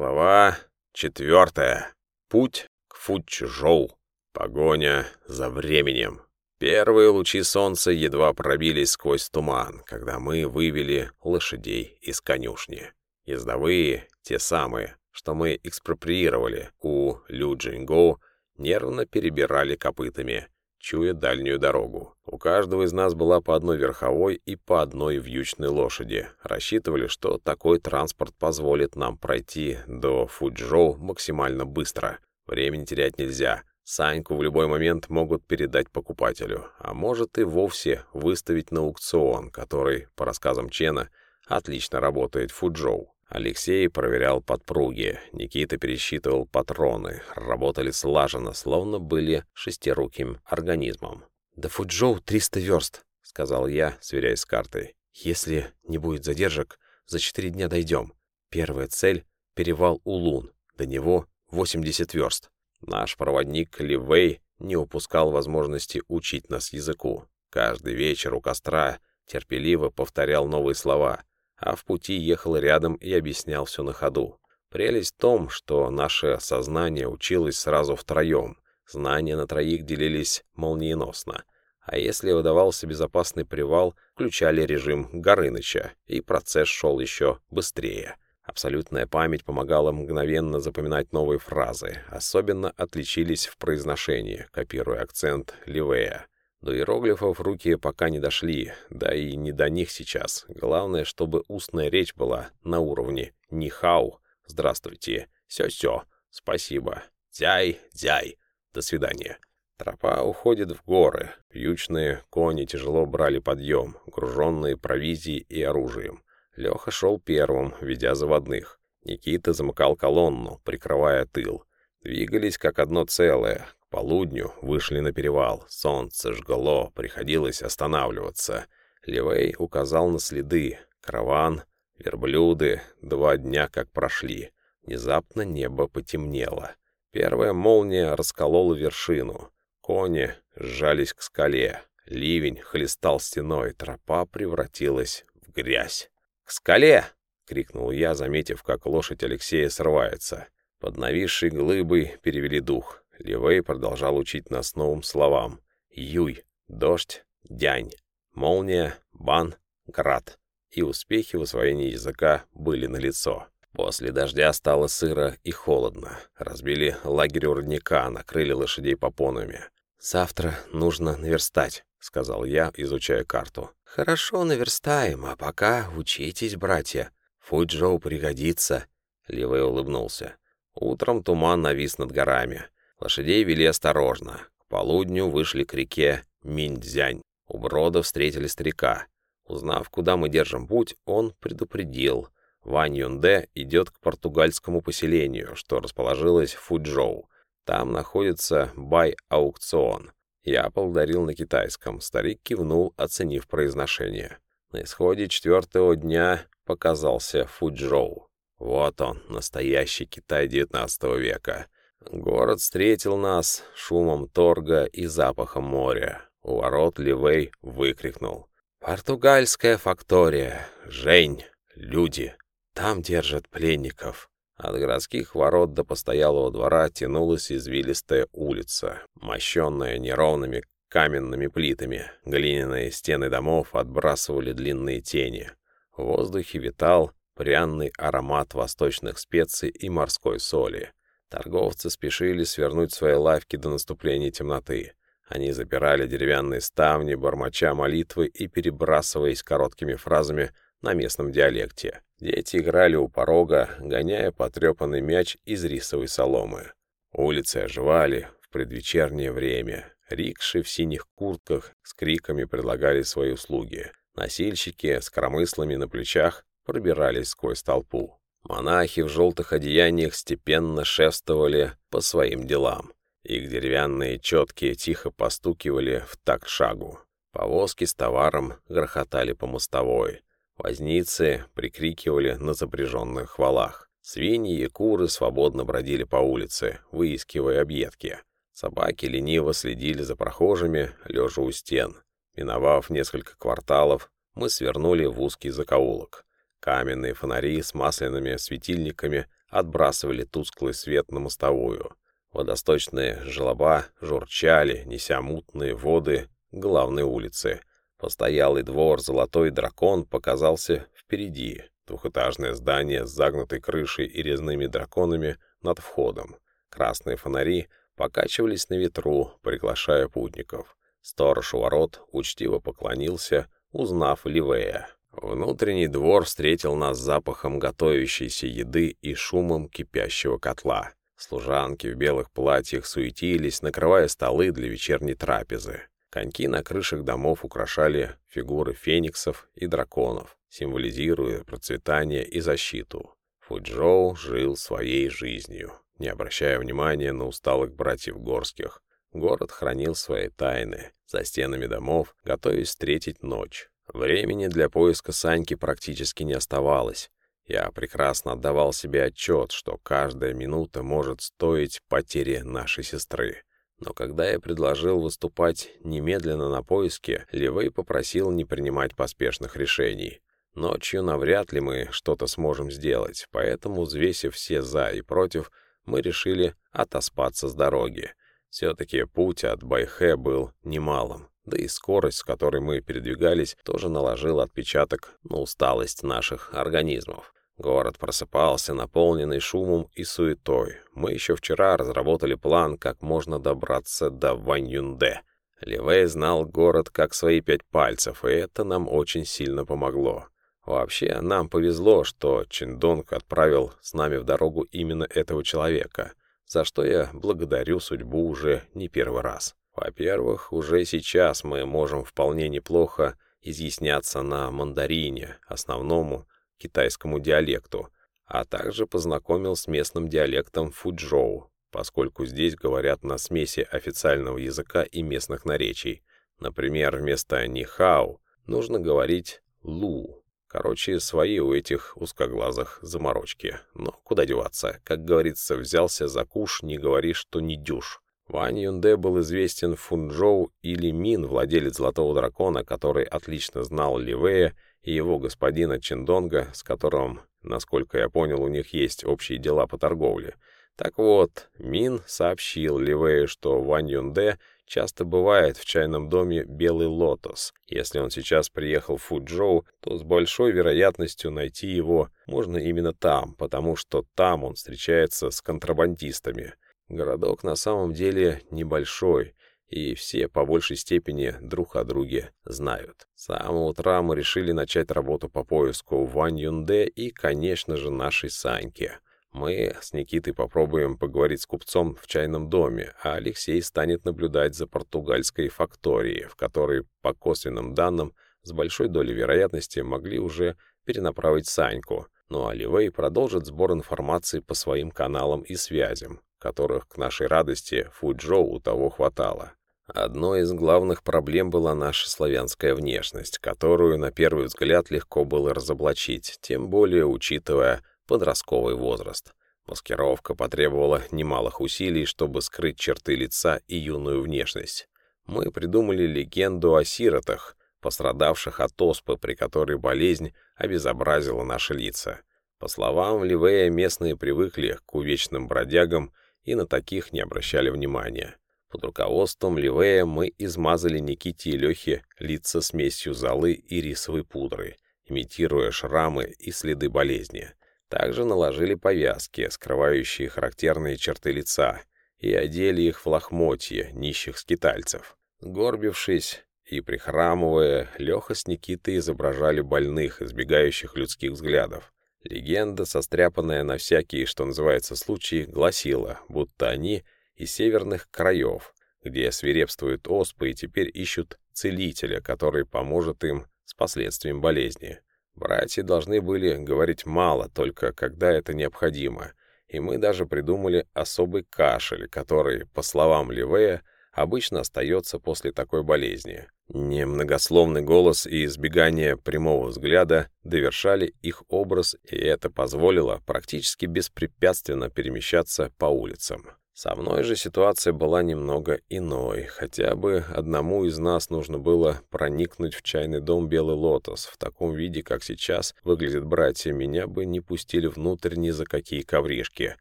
Глава четвертая. Путь к Фудчжоу. Погоня за временем. Первые лучи солнца едва пробились сквозь туман, когда мы вывели лошадей из конюшни. Ездовые, те самые, что мы экспроприировали у Лю Джинго, нервно перебирали копытами — чуя дальнюю дорогу. У каждого из нас была по одной верховой и по одной вьючной лошади. Рассчитывали, что такой транспорт позволит нам пройти до Фуджоу максимально быстро. Времени терять нельзя. Саньку в любой момент могут передать покупателю, а может и вовсе выставить на аукцион, который, по рассказам Чена, отлично работает в Фуджоу. Алексей проверял подпруги, Никита пересчитывал патроны, работали слаженно, словно были шестируким организмом. «До Фуджоу 300 верст», — сказал я, сверяясь с картой. «Если не будет задержек, за четыре дня дойдем. Первая цель — перевал Улун, до него 80 верст». Наш проводник Ливей не упускал возможности учить нас языку. Каждый вечер у костра терпеливо повторял новые слова — а в пути ехал рядом и объяснял все на ходу. Прелесть в том, что наше сознание училось сразу втроем. Знания на троих делились молниеносно. А если выдавался безопасный привал, включали режим Горыныча, и процесс шел еще быстрее. Абсолютная память помогала мгновенно запоминать новые фразы. Особенно отличились в произношении, копируя акцент Ливея. До иероглифов руки пока не дошли, да и не до них сейчас. Главное, чтобы устная речь была на уровне «нихау», «здравствуйте», «сё-сё», «спасибо», «дяй», «дяй», «до свидания». Тропа уходит в горы. Вьючные кони тяжело брали подъем, груженные провизией и оружием. Леха шел первым, ведя заводных. Никита замыкал колонну, прикрывая тыл. Двигались как одно целое, полудню вышли на перевал. Солнце жгло, приходилось останавливаться. Ливей указал на следы. Караван, верблюды, два дня как прошли. Внезапно небо потемнело. Первая молния расколола вершину. Кони сжались к скале. Ливень хлестал стеной, тропа превратилась в грязь. «К скале!» — крикнул я, заметив, как лошадь Алексея срывается. Под нависшей глыбой перевели дух. Ливей продолжал учить нас новым словам. Юй, дождь, дянь, молния, бан, град. И успехи в освоении языка были налицо. После дождя стало сыро и холодно. Разбили лагерь у родника, накрыли лошадей попонами. «Завтра нужно наверстать», — сказал я, изучая карту. «Хорошо, наверстаем, а пока учитесь, братья. Фуджоу пригодится», — Ливей улыбнулся. Утром туман навис над горами. Лошадей вели осторожно. К полудню вышли к реке Миндзянь. У брода встретили старика. Узнав, куда мы держим путь, он предупредил. Вань Юнде идет к португальскому поселению, что расположилось в Фуджоу. Там находится бай-аукцион. Я поблагодарил на китайском. Старик кивнул, оценив произношение. На исходе четвертого дня показался Фуджоу. Вот он, настоящий Китай XIX века. Город встретил нас шумом торга и запахом моря. У ворот Ливей выкрикнул. «Португальская фактория! Жень! Люди! Там держат пленников!» От городских ворот до постоялого двора тянулась извилистая улица, мощенная неровными каменными плитами. Глиняные стены домов отбрасывали длинные тени. В воздухе витал пряный аромат восточных специй и морской соли. Торговцы спешили свернуть свои лавки до наступления темноты. Они запирали деревянные ставни, бормоча молитвы и перебрасываясь короткими фразами на местном диалекте. Дети играли у порога, гоняя потрепанный мяч из рисовой соломы. Улицы оживали в предвечернее время. Рикши в синих куртках с криками предлагали свои услуги. Носильщики с коромыслами на плечах пробирались сквозь толпу. Монахи в желтых одеяниях степенно шествовали по своим делам. Их деревянные четкие тихо постукивали в так шагу. Повозки с товаром грохотали по мостовой. Возницы прикрикивали на запряженных валах. Свиньи и куры свободно бродили по улице, выискивая объедки. Собаки лениво следили за прохожими, лежа у стен. Миновав несколько кварталов, мы свернули в узкий закоулок. Каменные фонари с масляными светильниками отбрасывали тусклый свет на мостовую. Водосточные желоба журчали, неся мутные воды главной улицы. Постоялый двор «Золотой дракон» показался впереди. Двухэтажное здание с загнутой крышей и резными драконами над входом. Красные фонари покачивались на ветру, приглашая путников. Сторож у ворот учтиво поклонился, узнав Ливея. Внутренний двор встретил нас запахом готовящейся еды и шумом кипящего котла. Служанки в белых платьях суетились, накрывая столы для вечерней трапезы. Коньки на крышах домов украшали фигуры фениксов и драконов, символизируя процветание и защиту. Фуджоу жил своей жизнью, не обращая внимания на усталых братьев Горских. Город хранил свои тайны, за стенами домов, готовясь встретить ночь. Времени для поиска Саньки практически не оставалось. Я прекрасно отдавал себе отчет, что каждая минута может стоить потери нашей сестры. Но когда я предложил выступать немедленно на поиске, Ливей попросил не принимать поспешных решений. Ночью навряд ли мы что-то сможем сделать, поэтому, взвесив все «за» и «против», мы решили отоспаться с дороги. Все-таки путь от Байхэ был немалым, да и скорость, с которой мы передвигались, тоже наложила отпечаток на усталость наших организмов. Город просыпался, наполненный шумом и суетой. Мы еще вчера разработали план, как можно добраться до Ваньюнде. Ливей знал город как свои пять пальцев, и это нам очень сильно помогло. Вообще, нам повезло, что Чиндонг отправил с нами в дорогу именно этого человека, за что я благодарю судьбу уже не первый раз. Во-первых, уже сейчас мы можем вполне неплохо изъясняться на мандарине, основному китайскому диалекту, а также познакомил с местным диалектом фуджоу, поскольку здесь говорят на смеси официального языка и местных наречий. Например, вместо «нихау» нужно говорить «лу». Короче, свои у этих узкоглазых заморочки. Но куда деваться? Как говорится, взялся за куш, не говори, что не дюш. Вань Юнде был известен Фунчжоу или Мин, владелец Золотого Дракона, который отлично знал Ливея и его господина Чиндонга, с которым, насколько я понял, у них есть общие дела по торговле. Так вот, Мин сообщил Ливею, что Вань Юнде часто бывает в чайном доме «Белый лотос». Если он сейчас приехал в Фуджоу, то с большой вероятностью найти его можно именно там, потому что там он встречается с контрабандистами. Городок на самом деле небольшой, и все по большей степени друг о друге знают. С самого утра мы решили начать работу по поиску Ван Юнде и, конечно же, нашей Саньки. Мы с Никитой попробуем поговорить с купцом в чайном доме, а Алексей станет наблюдать за португальской факторией, в которой, по косвенным данным, с большой долей вероятности могли уже перенаправить Саньку. Ну а Ливей продолжит сбор информации по своим каналам и связям, которых, к нашей радости, Фуджоу у того хватало. Одной из главных проблем была наша славянская внешность, которую на первый взгляд легко было разоблачить, тем более учитывая подростковый возраст. Маскировка потребовала немалых усилий, чтобы скрыть черты лица и юную внешность. Мы придумали легенду о сиротах, пострадавших от оспы, при которой болезнь обезобразила наши лица. По словам Ливея, местные привыкли к увечным бродягам и на таких не обращали внимания. Под руководством Ливея мы измазали Никите и Лехе лица смесью золы и рисовой пудры, имитируя шрамы и следы болезни. Также наложили повязки, скрывающие характерные черты лица, и одели их в лохмотья нищих скитальцев. Горбившись и прихрамывая, Леха с Никитой изображали больных, избегающих людских взглядов. Легенда, состряпанная на всякие, что называется, случаи, гласила, будто они — из северных краев, где свирепствует оспа и теперь ищут целителя, который поможет им с последствием болезни. Братья должны были говорить мало, только когда это необходимо, и мы даже придумали особый кашель, который, по словам Ливея, обычно остается после такой болезни. Немногословный голос и избегание прямого взгляда довершали их образ, и это позволило практически беспрепятственно перемещаться по улицам. Со мной же ситуация была немного иной. Хотя бы одному из нас нужно было проникнуть в чайный дом «Белый лотос». В таком виде, как сейчас выглядят братья, меня бы не пустили внутрь ни за какие ковришки.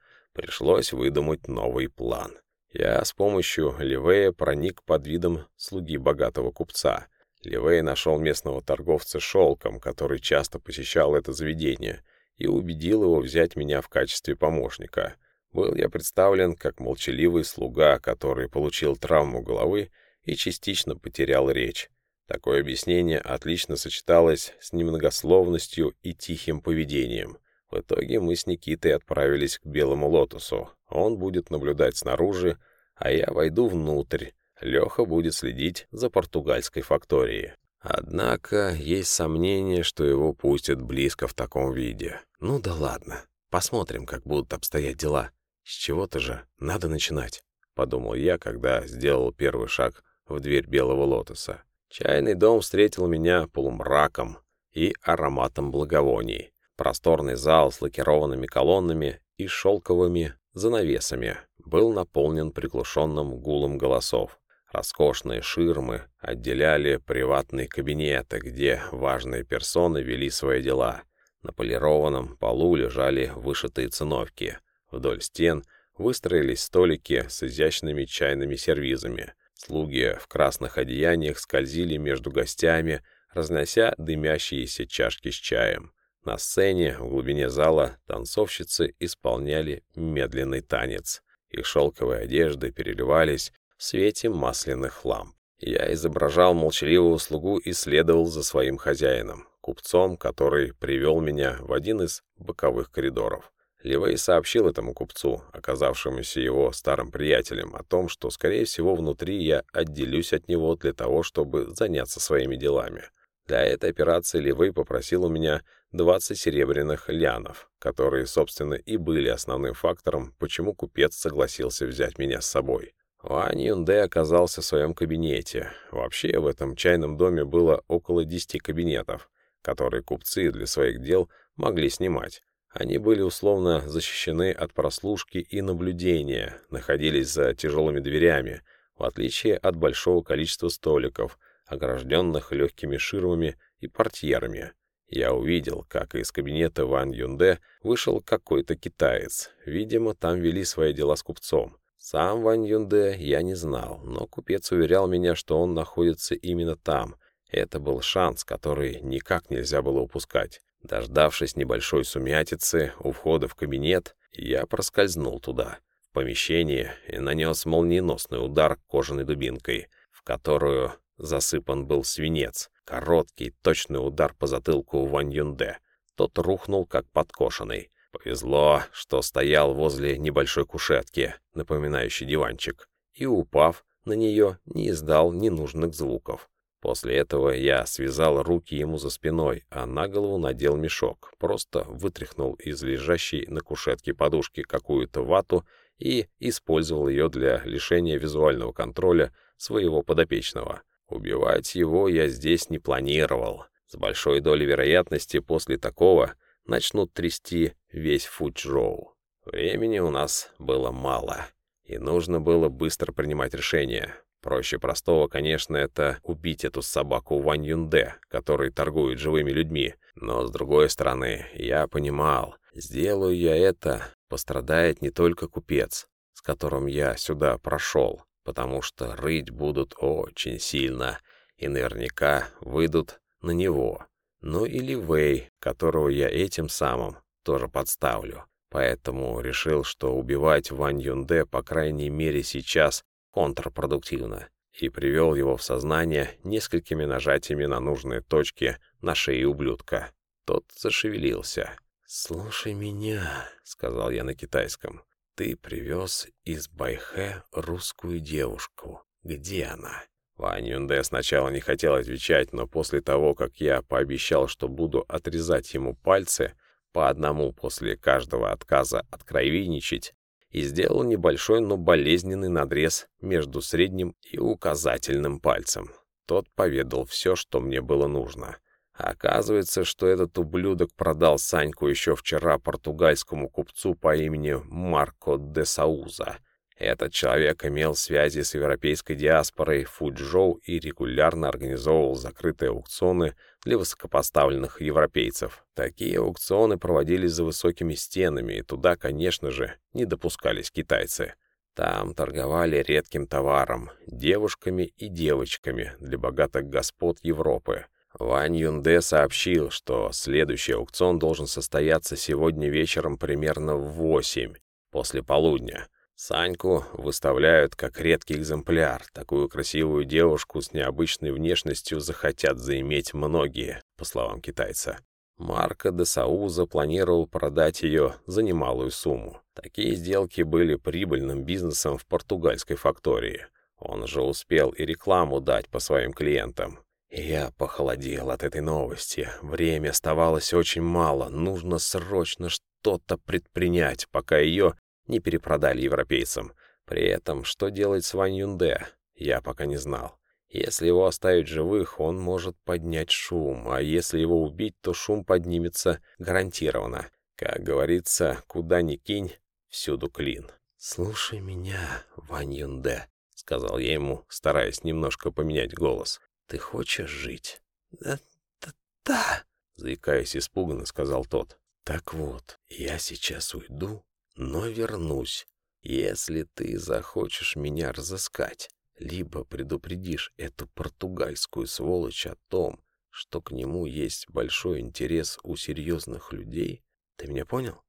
Пришлось выдумать новый план. Я с помощью Ливея проник под видом слуги богатого купца. Ливей нашел местного торговца шелком, который часто посещал это заведение, и убедил его взять меня в качестве помощника — был я представлен как молчаливый слуга, который получил травму головы и частично потерял речь. Такое объяснение отлично сочеталось с немногословностью и тихим поведением. В итоге мы с Никитой отправились к Белому Лотосу. Он будет наблюдать снаружи, а я войду внутрь. Леха будет следить за португальской факторией. Однако есть сомнение, что его пустят близко в таком виде. Ну да ладно, посмотрим, как будут обстоять дела. «С чего-то же надо начинать», — подумал я, когда сделал первый шаг в дверь белого лотоса. Чайный дом встретил меня полумраком и ароматом благовоний. Просторный зал с лакированными колоннами и шелковыми занавесами был наполнен приглушенным гулом голосов. Роскошные ширмы отделяли приватные кабинеты, где важные персоны вели свои дела. На полированном полу лежали вышитые циновки — Вдоль стен выстроились столики с изящными чайными сервизами. Слуги в красных одеяниях скользили между гостями, разнося дымящиеся чашки с чаем. На сцене, в глубине зала, танцовщицы исполняли медленный танец. Их шелковые одежды переливались в свете масляных ламп. Я изображал молчаливого слугу и следовал за своим хозяином, купцом, который привел меня в один из боковых коридоров. Ливей сообщил этому купцу, оказавшемуся его старым приятелем, о том, что, скорее всего, внутри я отделюсь от него для того, чтобы заняться своими делами. Для этой операции Ливей попросил у меня 20 серебряных лянов, которые, собственно, и были основным фактором, почему купец согласился взять меня с собой. Вань Юнде оказался в своем кабинете. Вообще, в этом чайном доме было около 10 кабинетов, которые купцы для своих дел могли снимать. Они были условно защищены от прослушки и наблюдения, находились за тяжелыми дверями, в отличие от большого количества столиков, огражденных легкими ширмами и портьерами. Я увидел, как из кабинета Ван Юнде вышел какой-то китаец. Видимо, там вели свои дела с купцом. Сам Ван Юнде я не знал, но купец уверял меня, что он находится именно там. Это был шанс, который никак нельзя было упускать. Дождавшись небольшой сумятицы у входа в кабинет, я проскользнул туда, в помещение, и нанес молниеносный удар кожаной дубинкой, в которую засыпан был свинец. Короткий, точный удар по затылку Ван Юнде. Тот рухнул, как подкошенный. Повезло, что стоял возле небольшой кушетки, напоминающей диванчик, и, упав на нее, не издал ненужных звуков. После этого я связал руки ему за спиной, а на голову надел мешок, просто вытряхнул из лежащей на кушетке подушки какую-то вату и использовал ее для лишения визуального контроля своего подопечного. Убивать его я здесь не планировал. С большой долей вероятности после такого начнут трясти весь Фуджоу. Времени у нас было мало, и нужно было быстро принимать решение. Проще простого, конечно, это убить эту собаку Ван Юнде, который торгует живыми людьми. Но, с другой стороны, я понимал, сделаю я это, пострадает не только купец, с которым я сюда прошел, потому что рыть будут очень сильно, и наверняка выйдут на него. Ну или Вэй, которого я этим самым тоже подставлю. Поэтому решил, что убивать Ван Юнде, по крайней мере сейчас, контрпродуктивно и привел его в сознание несколькими нажатиями на нужные точки на шее ублюдка. Тот зашевелился. «Слушай меня», — сказал я на китайском. «Ты привез из Байхэ русскую девушку. Где она?» Вань Юнде сначала не хотел отвечать, но после того, как я пообещал, что буду отрезать ему пальцы, по одному после каждого отказа откровенничать, и сделал небольшой, но болезненный надрез между средним и указательным пальцем. Тот поведал все, что мне было нужно. Оказывается, что этот ублюдок продал Саньку еще вчера португальскому купцу по имени Марко де Сауза. Этот человек имел связи с европейской диаспорой Фуджоу и регулярно организовывал закрытые аукционы для высокопоставленных европейцев. Такие аукционы проводились за высокими стенами, и туда, конечно же, не допускались китайцы. Там торговали редким товаром, девушками и девочками для богатых господ Европы. Вань Юнде сообщил, что следующий аукцион должен состояться сегодня вечером примерно в 8 после полудня. Саньку выставляют как редкий экземпляр. Такую красивую девушку с необычной внешностью захотят заиметь многие, по словам китайца. Марко де Сауза планировал продать ее за немалую сумму. Такие сделки были прибыльным бизнесом в португальской фактории. Он же успел и рекламу дать по своим клиентам. Я похолодел от этой новости. Время оставалось очень мало. Нужно срочно что-то предпринять, пока ее не перепродали европейцам. При этом, что делать с Вань Юнде, я пока не знал. Если его оставить живых, он может поднять шум, а если его убить, то шум поднимется гарантированно. Как говорится, куда ни кинь, всюду клин. «Слушай меня, Вань Юнде», — сказал я ему, стараясь немножко поменять голос. «Ты хочешь жить?» «Да, да, да», — заикаясь испуганно, сказал тот. «Так вот, я сейчас уйду, но вернусь, если ты захочешь меня разыскать, либо предупредишь эту португальскую сволочь о том, что к нему есть большой интерес у серьезных людей. Ты меня понял?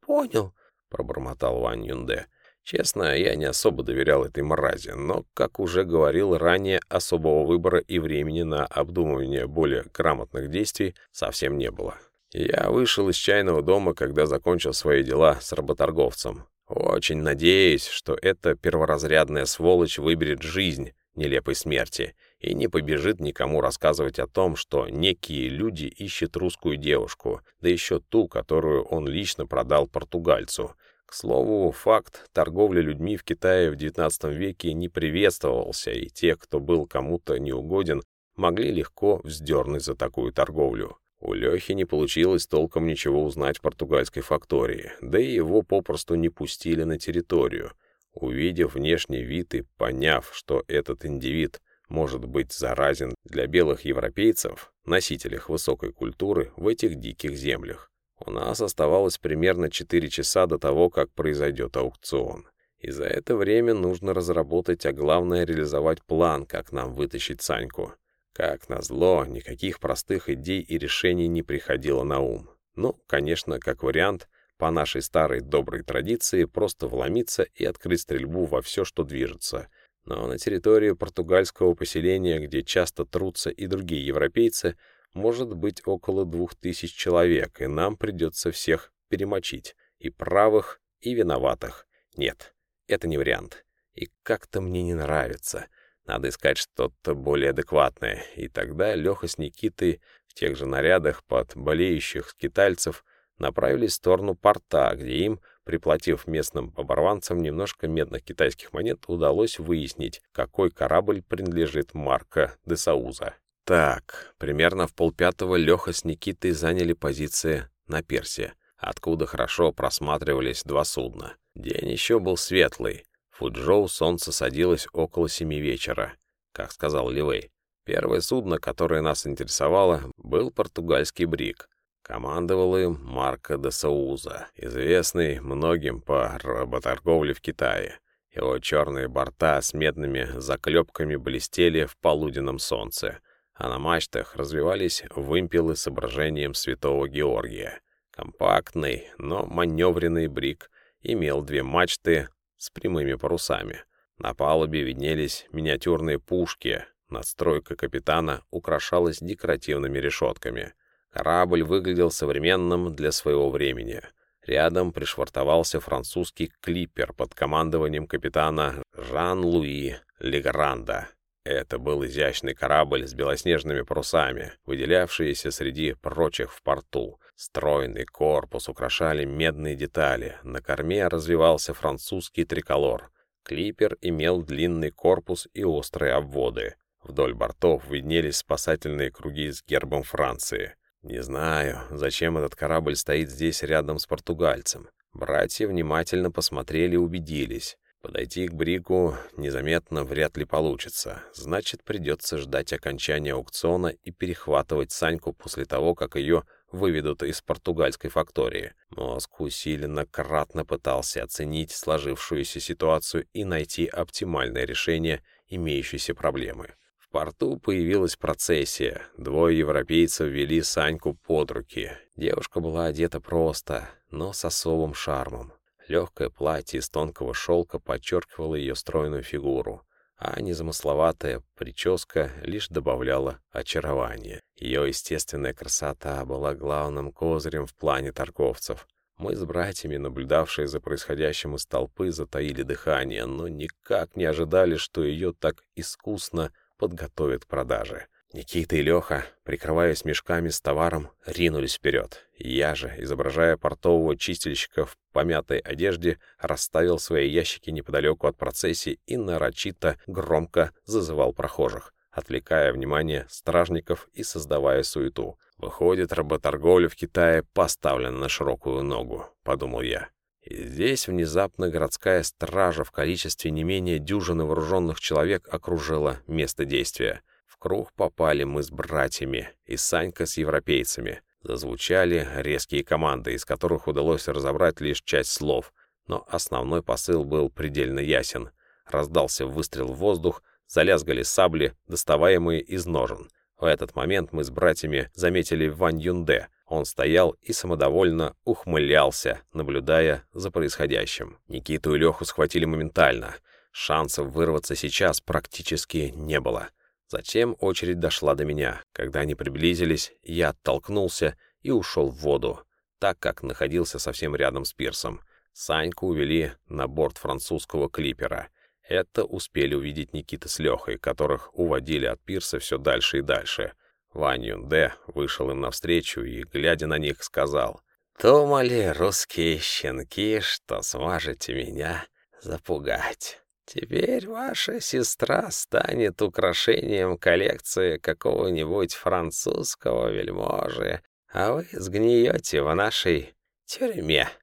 Понял, пробормотал Ван Юнде. Честно, я не особо доверял этой мрази, но, как уже говорил ранее, особого выбора и времени на обдумывание более грамотных действий совсем не было. Я вышел из чайного дома, когда закончил свои дела с работорговцем. Очень надеюсь, что эта перворазрядная сволочь выберет жизнь нелепой смерти и не побежит никому рассказывать о том, что некие люди ищут русскую девушку, да еще ту, которую он лично продал португальцу. К слову, факт торговли людьми в Китае в XIX веке не приветствовался, и те, кто был кому-то неугоден, могли легко вздернуть за такую торговлю. У Лехи не получилось толком ничего узнать в португальской фактории, да и его попросту не пустили на территорию. Увидев внешний вид и поняв, что этот индивид может быть заразен для белых европейцев, носителях высокой культуры в этих диких землях. У нас оставалось примерно 4 часа до того, как произойдет аукцион. И за это время нужно разработать, а главное реализовать план, как нам вытащить Саньку. Как назло, никаких простых идей и решений не приходило на ум. Ну, конечно, как вариант, по нашей старой доброй традиции, просто вломиться и открыть стрельбу во все, что движется. Но на территории португальского поселения, где часто трутся и другие европейцы, может быть около двух тысяч человек, и нам придется всех перемочить. И правых, и виноватых. Нет, это не вариант. И как-то мне не нравится — надо искать что-то более адекватное. И тогда Леха с Никитой в тех же нарядах под болеющих скитальцев направились в сторону порта, где им, приплатив местным оборванцам немножко медных китайских монет, удалось выяснить, какой корабль принадлежит Марко де Сауза. Так, примерно в полпятого Леха с Никитой заняли позиции на Персе, откуда хорошо просматривались два судна. День еще был светлый, Фуджоу солнце садилось около семи вечера, как сказал Ливей. Первое судно, которое нас интересовало, был португальский брик. Командовал им Марко де Сауза, известный многим по работорговле в Китае. Его черные борта с медными заклепками блестели в полуденном солнце, а на мачтах развивались вымпелы с изображением святого Георгия. Компактный, но маневренный брик имел две мачты с прямыми парусами. На палубе виднелись миниатюрные пушки, надстройка капитана украшалась декоративными решетками. Корабль выглядел современным для своего времени. Рядом пришвартовался французский клипер под командованием капитана Жан-Луи Легранда. Это был изящный корабль с белоснежными парусами, выделявшийся среди прочих в порту. Стройный корпус украшали медные детали. На корме развивался французский триколор. Клипер имел длинный корпус и острые обводы. Вдоль бортов виднелись спасательные круги с гербом Франции. Не знаю, зачем этот корабль стоит здесь рядом с португальцем. Братья внимательно посмотрели и убедились. Подойти к Брику незаметно вряд ли получится. Значит, придется ждать окончания аукциона и перехватывать Саньку после того, как ее выведут из португальской фактории. Мозг усиленно кратно пытался оценить сложившуюся ситуацию и найти оптимальное решение имеющейся проблемы. В порту появилась процессия. Двое европейцев вели Саньку под руки. Девушка была одета просто, но с особым шармом. Легкое платье из тонкого шелка подчеркивало ее стройную фигуру, а незамысловатая прическа лишь добавляла очарования. Ее естественная красота была главным козырем в плане торговцев. Мы с братьями, наблюдавшие за происходящим из толпы, затаили дыхание, но никак не ожидали, что ее так искусно подготовят к продаже. Никита и Леха, прикрываясь мешками с товаром, ринулись вперед. Я же, изображая портового чистильщика в помятой одежде, расставил свои ящики неподалеку от процессии и нарочито громко зазывал прохожих, отвлекая внимание стражников и создавая суету. «Выходит, работорговля в Китае поставлена на широкую ногу», — подумал я. И здесь внезапно городская стража в количестве не менее дюжины вооруженных человек окружила место действия круг попали мы с братьями и Санька с европейцами. Зазвучали резкие команды, из которых удалось разобрать лишь часть слов, но основной посыл был предельно ясен. Раздался выстрел в воздух, залязгали сабли, доставаемые из ножен. В этот момент мы с братьями заметили Вань Юнде. Он стоял и самодовольно ухмылялся, наблюдая за происходящим. Никиту и Леху схватили моментально. Шансов вырваться сейчас практически не было. Затем очередь дошла до меня. Когда они приблизились, я оттолкнулся и ушел в воду, так как находился совсем рядом с пирсом. Саньку увели на борт французского клипера. Это успели увидеть Никита с Лехой, которых уводили от пирса все дальше и дальше. Вань Юнде вышел им навстречу и, глядя на них, сказал, «Думали русские щенки, что сможете меня запугать». Теперь ваша сестра станет украшением коллекции какого-нибудь французского вельможи, а вы сгниете в нашей тюрьме.